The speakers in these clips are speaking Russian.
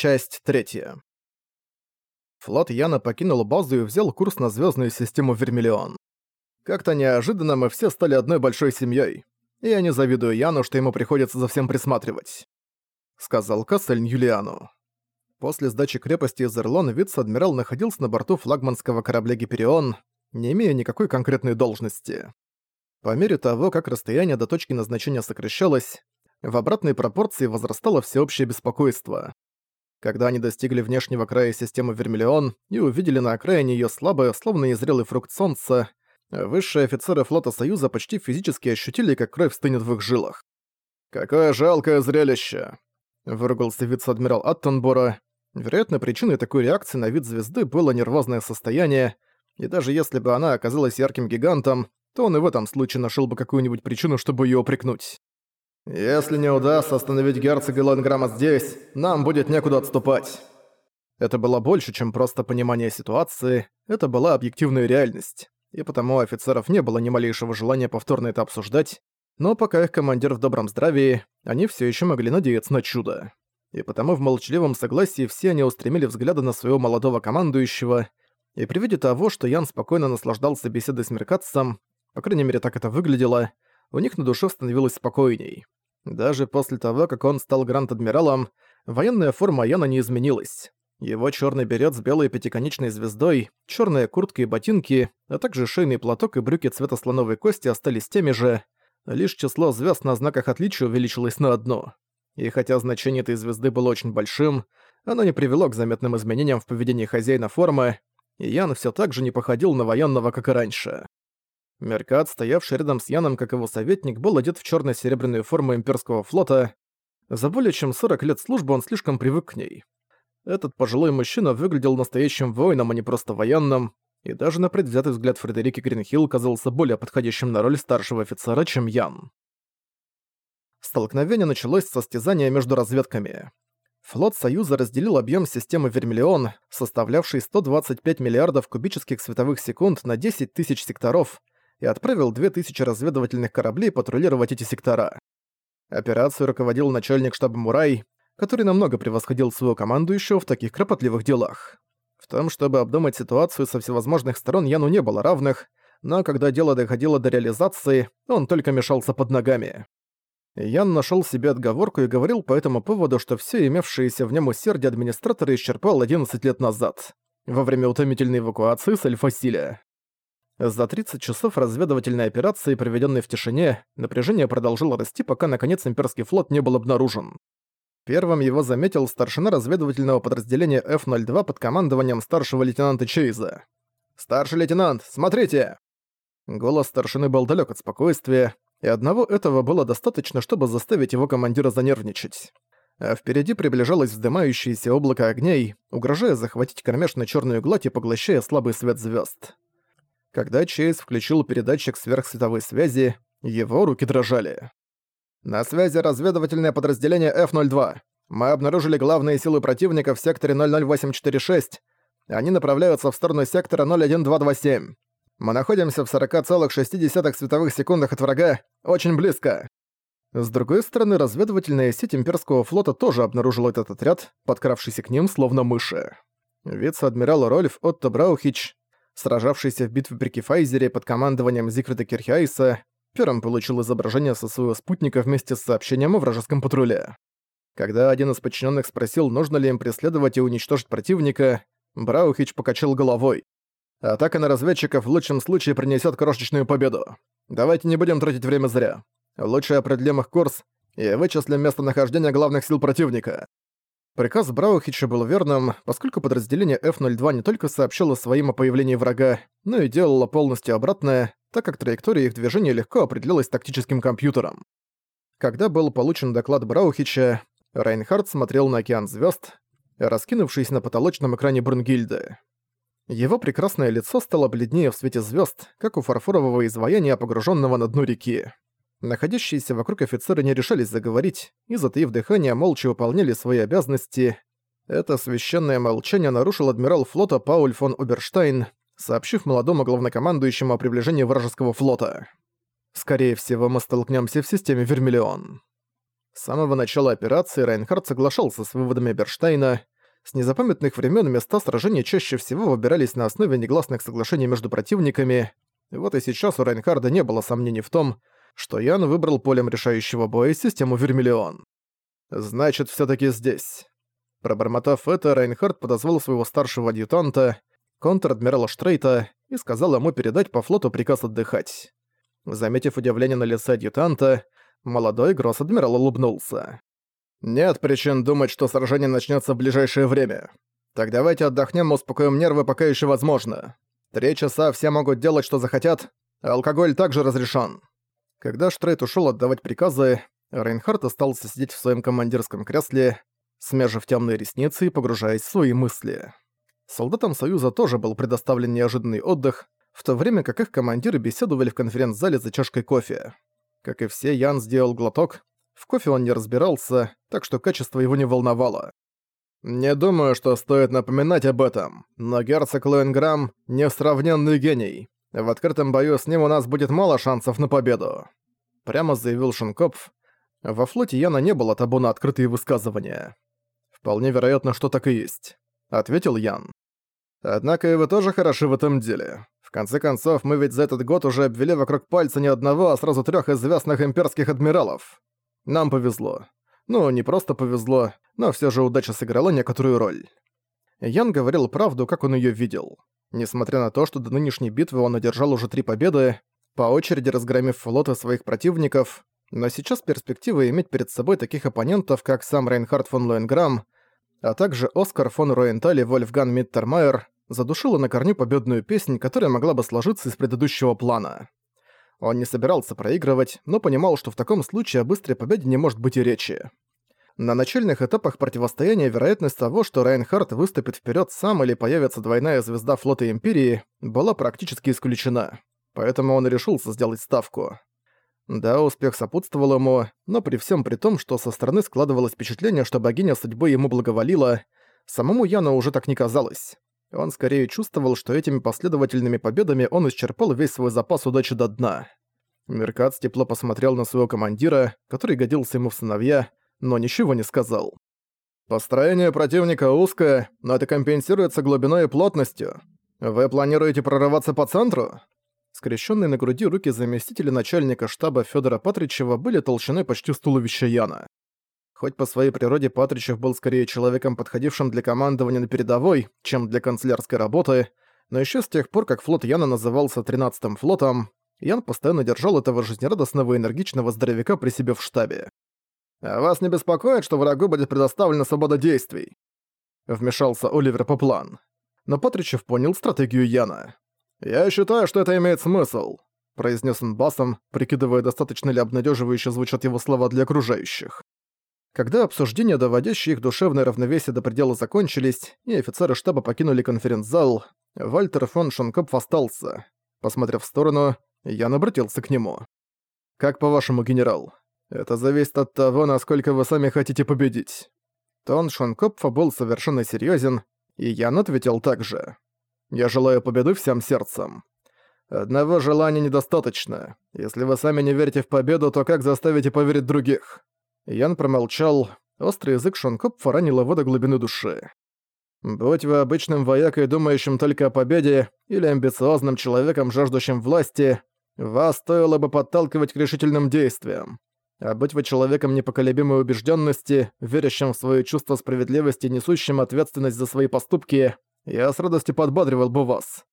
Часть третья. Флот Яна покинул базу и взял курс на звездную систему Вермиллион. Как-то неожиданно мы все стали одной большой семьей. Я не завидую Яну, что ему приходится за всем присматривать. Сказал Кассельн Юлиану. После сдачи крепости из Эрлон вице-адмирал находился на борту флагманского корабля Гиперион, не имея никакой конкретной должности. По мере того, как расстояние до точки назначения сокращалось, в обратной пропорции возрастало всеобщее беспокойство. Когда они достигли внешнего края системы Вермиллион и увидели на окраине её слабое, словно незрелый фрукт солнца, высшие офицеры флота Союза почти физически ощутили, как кровь стынет в их жилах. «Какое жалкое зрелище!» — выругался вице-адмирал Аттенбора. Вероятно, причиной такой реакции на вид звезды было нервозное состояние, и даже если бы она оказалась ярким гигантом, то он и в этом случае нашел бы какую-нибудь причину, чтобы ее упрекнуть. «Если не удастся остановить герцога Лонграма здесь, нам будет некуда отступать». Это было больше, чем просто понимание ситуации, это была объективная реальность, и потому у офицеров не было ни малейшего желания повторно это обсуждать, но пока их командир в добром здравии, они все еще могли надеяться на чудо. И потому в молчаливом согласии все они устремили взгляды на своего молодого командующего, и при виде того, что Ян спокойно наслаждался беседой с Меркатцем, по крайней мере так это выглядело, у них на душе становилось спокойней. Даже после того, как он стал гранд-адмиралом, военная форма Яна не изменилась. Его черный берет с белой пятиконечной звездой, черная куртка и ботинки, а также шейный платок и брюки цвета слоновой кости остались теми же, лишь число звезд на знаках отличия увеличилось на одно. И хотя значение этой звезды было очень большим, оно не привело к заметным изменениям в поведении хозяина формы, и Ян все так же не походил на военного, как и раньше. Меркат, стоявший рядом с Яном как его советник, был одет в черно серебряную форму имперского флота. За более чем 40 лет службы он слишком привык к ней. Этот пожилой мужчина выглядел настоящим воином, а не просто военным, и даже на предвзятый взгляд Фредерики Гринхилл казался более подходящим на роль старшего офицера, чем Ян. Столкновение началось с состязания между разведками. Флот Союза разделил объем системы Вермиллион, составлявший 125 миллиардов кубических световых секунд на 10 тысяч секторов, и отправил 2000 разведывательных кораблей патрулировать эти сектора. Операцию руководил начальник штаба Мурай, который намного превосходил своего командующего в таких кропотливых делах. В том, чтобы обдумать ситуацию со всевозможных сторон, Яну не было равных, но когда дело доходило до реализации, он только мешался под ногами. Ян нашел себе отговорку и говорил по этому поводу, что все имевшееся в нем усердие администратора исчерпал 11 лет назад, во время утомительной эвакуации с Альфа-Силя. За 30 часов разведывательной операции, проведенной в тишине, напряжение продолжило расти, пока наконец имперский флот не был обнаружен. Первым его заметил старшина разведывательного подразделения F-02 под командованием старшего лейтенанта Чейза. «Старший лейтенант, смотрите!» Голос старшины был далек от спокойствия, и одного этого было достаточно, чтобы заставить его командира занервничать. А впереди приближалось вздымающееся облако огней, угрожая захватить кромешно-чёрную гладь и поглощая слабый свет звезд. Когда Чейз включил передатчик сверхсветовой связи, его руки дрожали. «На связи разведывательное подразделение F-02. Мы обнаружили главные силы противника в секторе 00846. Они направляются в сторону сектора 01227. Мы находимся в 40,6 световых секундах от врага, очень близко». С другой стороны, разведывательная сеть имперского флота тоже обнаружила этот отряд, подкравшийся к ним словно мыши. Вице-адмирал Рольф Отто Браухич сражавшийся в битве при Кефайзере под командованием Зигфрида Кирхиайса, первым получил изображение со своего спутника вместе с сообщением о вражеском патруле. Когда один из подчиненных спросил, нужно ли им преследовать и уничтожить противника, Браухич покачал головой. «Атака на разведчиков в лучшем случае принесет крошечную победу. Давайте не будем тратить время зря. Лучше определим их курс и вычислим местонахождение главных сил противника. Приказ Браухича был верным, поскольку подразделение F-02 не только сообщило своим о появлении врага, но и делало полностью обратное, так как траектория их движения легко определялась тактическим компьютером. Когда был получен доклад Браухича, Райнхард смотрел на океан звезд, раскинувшийся на потолочном экране Брунгильды. Его прекрасное лицо стало бледнее в свете звезд, как у фарфорового изваяния, погруженного на дно реки. Находящиеся вокруг офицеры не решались заговорить и, затаив дыхание, молча выполняли свои обязанности. Это священное молчание нарушил адмирал флота Пауль фон Оберштайн, сообщив молодому главнокомандующему о приближении вражеского флота. «Скорее всего, мы столкнемся в системе Вермиллион», — С самого начала операции Райнхард соглашался с выводами Берштейна. С незапамятных времен места сражений чаще всего выбирались на основе негласных соглашений между противниками. Вот и сейчас у Райнхарда не было сомнений в том, что Ян выбрал полем решающего боя систему Вермиллион. «Значит, все таки здесь». Пробормотав это, Райнхард подозвал своего старшего адъютанта, контр-адмирала Штрейта, и сказал ему передать по флоту приказ отдыхать. Заметив удивление на лице адъютанта, молодой гросс-адмирал улыбнулся. «Нет причин думать, что сражение начнется в ближайшее время. Так давайте отдохнем и успокоим нервы, пока еще возможно. Три часа все могут делать, что захотят, а алкоголь также разрешен». Когда Штрейт ушел отдавать приказы, Рейнхард остался сидеть в своем командирском кресле, смежив темные ресницы и погружаясь в свои мысли. Солдатам Союза тоже был предоставлен неожиданный отдых, в то время как их командиры беседовали в конференц-зале за чашкой кофе. Как и все, Ян сделал глоток. В кофе он не разбирался, так что качество его не волновало. «Не думаю, что стоит напоминать об этом, но герцог Лоенграм — несравненный гений. В открытом бою с ним у нас будет мало шансов на победу», — прямо заявил Шинкопф. Во флоте Яна не было табу на открытые высказывания. «Вполне вероятно, что так и есть», — ответил Ян. «Однако и вы тоже хороши в этом деле. В конце концов, мы ведь за этот год уже обвели вокруг пальца не одного, а сразу трех известных имперских адмиралов. Нам повезло. Ну, не просто повезло, но все же удача сыграла некоторую роль». Ян говорил правду, как он ее видел. Несмотря на то, что до нынешней битвы он одержал уже три победы, по очереди разгромив флоты своих противников, но сейчас перспектива иметь перед собой таких оппонентов, как сам Рейнхард фон Лоенграм, а также Оскар фон Роенталь и Вольфган Миттермайер, задушила на корню победную песнь, которая могла бы сложиться из предыдущего плана. Он не собирался проигрывать, но понимал, что в таком случае о быстрой победе не может быть и речи. На начальных этапах противостояния вероятность того, что Райнхард выступит вперед сам или появится двойная звезда флота Империи, была практически исключена. Поэтому он решился сделать ставку. Да, успех сопутствовал ему, но при всем при том, что со стороны складывалось впечатление, что богиня судьбы ему благоволила, самому Яну уже так не казалось. Он скорее чувствовал, что этими последовательными победами он исчерпал весь свой запас удачи до дна. Меркац тепло посмотрел на своего командира, который годился ему в сыновья, но ничего не сказал. «Построение противника узкое, но это компенсируется глубиной и плотностью. Вы планируете прорываться по центру?» Скрещенные на груди руки заместителя начальника штаба Федора Патричева были толщиной почти с туловища Яна. Хоть по своей природе Патричев был скорее человеком, подходившим для командования на передовой, чем для канцелярской работы, но еще с тех пор, как флот Яна назывался 13-м флотом, Ян постоянно держал этого жизнерадостного и энергичного здоровяка при себе в штабе. «А вас не беспокоит, что врагу будет предоставлена свобода действий?» Вмешался Оливер по план. Но Патричев понял стратегию Яна. «Я считаю, что это имеет смысл», — произнес он басом, прикидывая, достаточно ли обнадеживающе звучат его слова для окружающих. Когда обсуждения, доводящие их душевное равновесие до предела закончились, и офицеры штаба покинули конференц-зал, Вальтер фон Шонкопф остался. Посмотрев в сторону, Ян обратился к нему. «Как по-вашему, генерал, это зависит от того, насколько вы сами хотите победить». Тон Шонкопфа был совершенно серьезен, и Ян ответил так же. «Я желаю победы всем сердцем. Одного желания недостаточно. Если вы сами не верите в победу, то как заставите поверить других?» Ян промолчал. Острый язык Шонкопфа ранил его до глубины души. «Будь вы обычным воякой, думающим только о победе, или амбициозным человеком, жаждущим власти, вас стоило бы подталкивать к решительным действиям. А быть вы человеком непоколебимой убежденности, верящим в свое чувство справедливости, несущим ответственность за свои поступки, я с радостью подбадривал бы вас.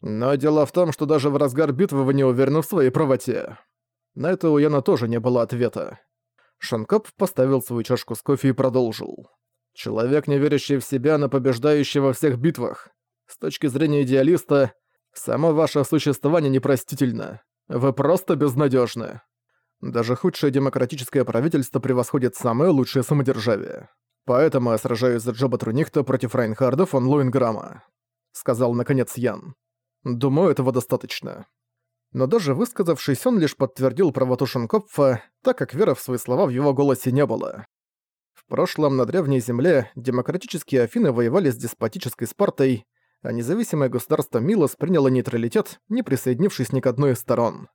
Но дело в том, что даже в разгар битвы вы не уверены в своей правоте. На это у Яна тоже не было ответа. Шанкоп поставил свою чашку с кофе и продолжил. Человек, не верящий в себя, но побеждающий во всех битвах. С точки зрения идеалиста, само ваше существование непростительно. Вы просто безнадежны. Даже худшее демократическое правительство превосходит самое лучшее самодержавие. Поэтому я сражаюсь за Джоба Трунихта против Райнхарда фон Луинграма», — сказал наконец Ян. «Думаю, этого достаточно». Но даже высказавшись, он лишь подтвердил правоту Шенкопфа, так как веры в свои слова в его голосе не было. В прошлом на Древней Земле демократические Афины воевали с деспотической Спартой, а независимое государство Милос приняло нейтралитет, не присоединившись ни к одной из сторон.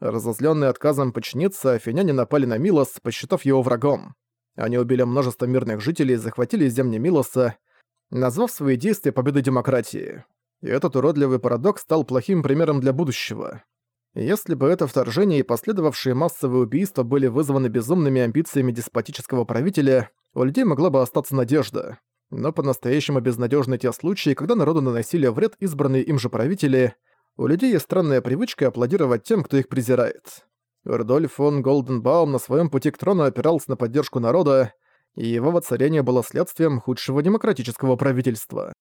Разозлённые отказом подчиниться, афиняне напали на Милос, посчитав его врагом. Они убили множество мирных жителей и захватили земли Милоса, назвав свои действия победой демократии. И этот уродливый парадокс стал плохим примером для будущего. Если бы это вторжение и последовавшие массовые убийства были вызваны безумными амбициями деспотического правителя, у людей могла бы остаться надежда. Но по-настоящему безнадежны те случаи, когда народу наносили вред избранные им же правители. У людей есть странная привычка аплодировать тем, кто их презирает. Рудольф фон Голденбаум на своем пути к трону опирался на поддержку народа, и его воцарение было следствием худшего демократического правительства.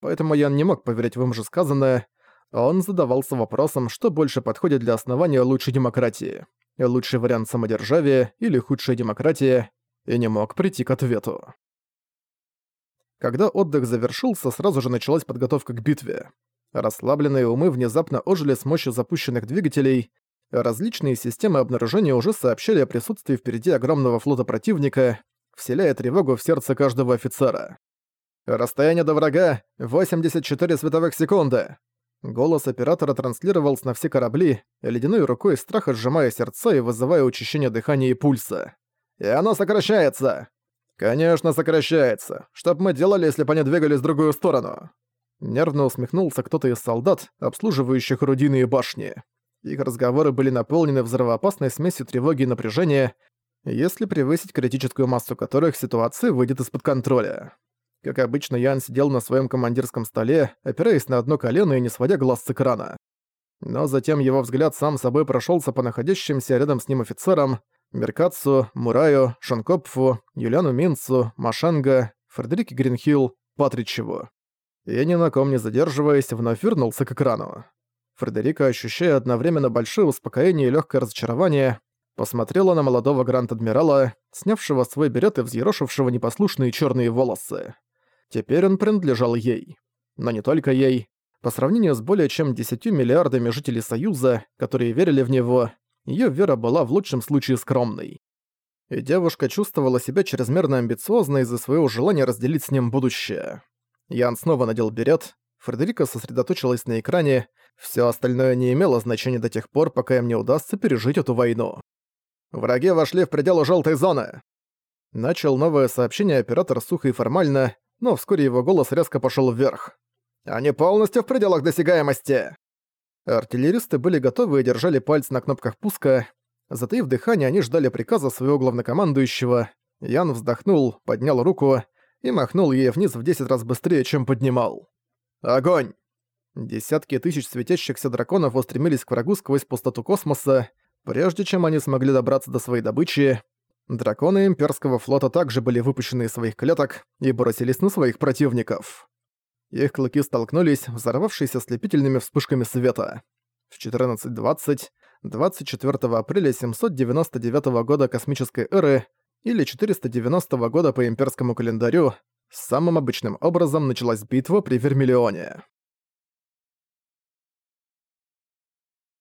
Поэтому Ян не мог поверить в им же сказанное, он задавался вопросом, что больше подходит для основания лучшей демократии. Лучший вариант самодержавия или худшая демократия, и не мог прийти к ответу. Когда отдых завершился, сразу же началась подготовка к битве. Расслабленные умы внезапно ожили с мощью запущенных двигателей, различные системы обнаружения уже сообщали о присутствии впереди огромного флота противника, вселяя тревогу в сердце каждого офицера. «Расстояние до врага — 84 световых секунды!» Голос оператора транслировался на все корабли, ледяной рукой страха сжимая сердца и вызывая учащение дыхания и пульса. «И оно сокращается!» «Конечно, сокращается. Что б мы делали, если бы они двигались в другую сторону?» Нервно усмехнулся кто-то из солдат, обслуживающих орудийные башни. Их разговоры были наполнены взрывоопасной смесью тревоги и напряжения, если превысить критическую массу которых ситуация выйдет из-под контроля. Как обычно, Ян сидел на своем командирском столе, опираясь на одно колено и не сводя глаз с экрана. Но затем его взгляд сам собой прошелся по находящимся рядом с ним офицерам Меркацу, Мураю, Шанкопфу, Юлиану Минцу, Машанга, Фредерике Гринхилл, Патричеву. И ни на ком не задерживаясь, вновь вернулся к экрану. Фредерика, ощущая одновременно большое успокоение и легкое разочарование, посмотрела на молодого гранд-адмирала, снявшего свой берет и взъерошившего непослушные черные волосы. Теперь он принадлежал ей. Но не только ей. По сравнению с более чем 10 миллиардами жителей Союза, которые верили в него, ее вера была в лучшем случае скромной. И девушка чувствовала себя чрезмерно амбициозной из-за своего желания разделить с ним будущее. Ян снова надел берет, Фредерика сосредоточилась на экране, все остальное не имело значения до тех пор, пока им не удастся пережить эту войну. «Враги вошли в пределы желтой зоны!» Начал новое сообщение оператор сухо и формально, но вскоре его голос резко пошел вверх. «Они полностью в пределах досягаемости!» Артиллеристы были готовы и держали пальцы на кнопках пуска. Затаив дыхание, они ждали приказа своего главнокомандующего. Ян вздохнул, поднял руку и махнул ей вниз в 10 раз быстрее, чем поднимал. «Огонь!» Десятки тысяч светящихся драконов устремились к врагу сквозь пустоту космоса. Прежде чем они смогли добраться до своей добычи, Драконы имперского флота также были выпущены из своих клеток и бросились на своих противников. Их клыки столкнулись, взорвавшись ослепительными вспышками света. В 14.20, 24 апреля 799 года космической эры или 490 года по имперскому календарю, самым обычным образом началась битва при Вермиллионе.